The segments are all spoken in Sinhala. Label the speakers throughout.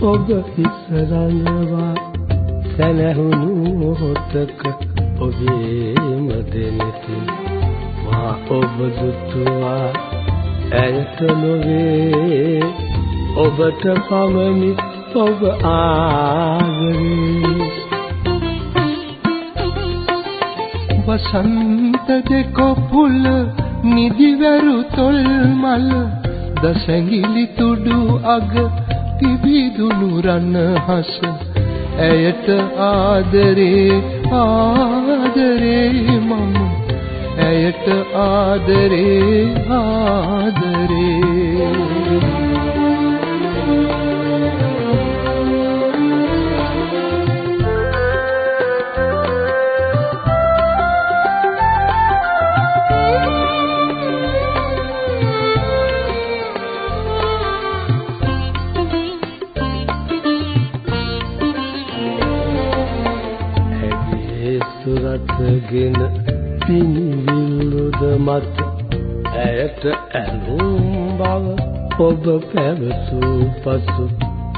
Speaker 1: ඔබ ඉස්සරනවා. සැනහුණු මොහොතක ඔබේම දෙනෙති. මා ඔබ දුටුවා. ඇයට නොවේ. ඔබට පමණි ඔබ ආදරේ. වසන්ත දෙකොපුල නිදිවරු තොල් මල දසැඟිලි තුඩු අග තිබිදුණු රණහස ඇයට ආදරේ ආදරේ මම. ඇයට ආදරේ ආදරේ. සුරත්ගෙන පින්විල්ලුද මත ඇයට ඇලුම් බව ඔබ පැවසූ පසු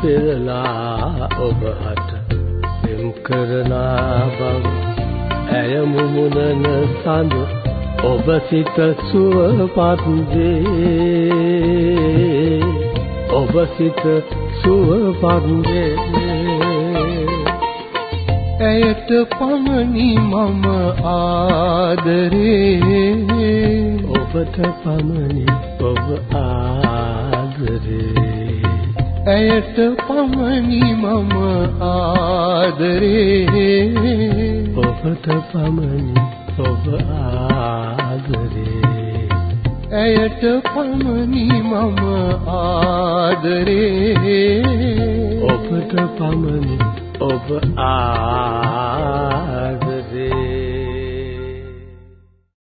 Speaker 1: පෙරලා ඔබ හට එම් කරනා බව ඇය මුමුණන සඳ ඔබ සිත සුවපත් වේ. ඔබ සිත සුවපත් වේ. ඇයට පමණි මම ආදරේ. ඔබට පමණි ඔබ ආදරේ. ඇයට පමණි මම ආදරේ. ඔබට පමණි ඔබ ආදරේ. ඇයට පමණි මම ආදරේ. ඔබට පමණි ඔබ ආද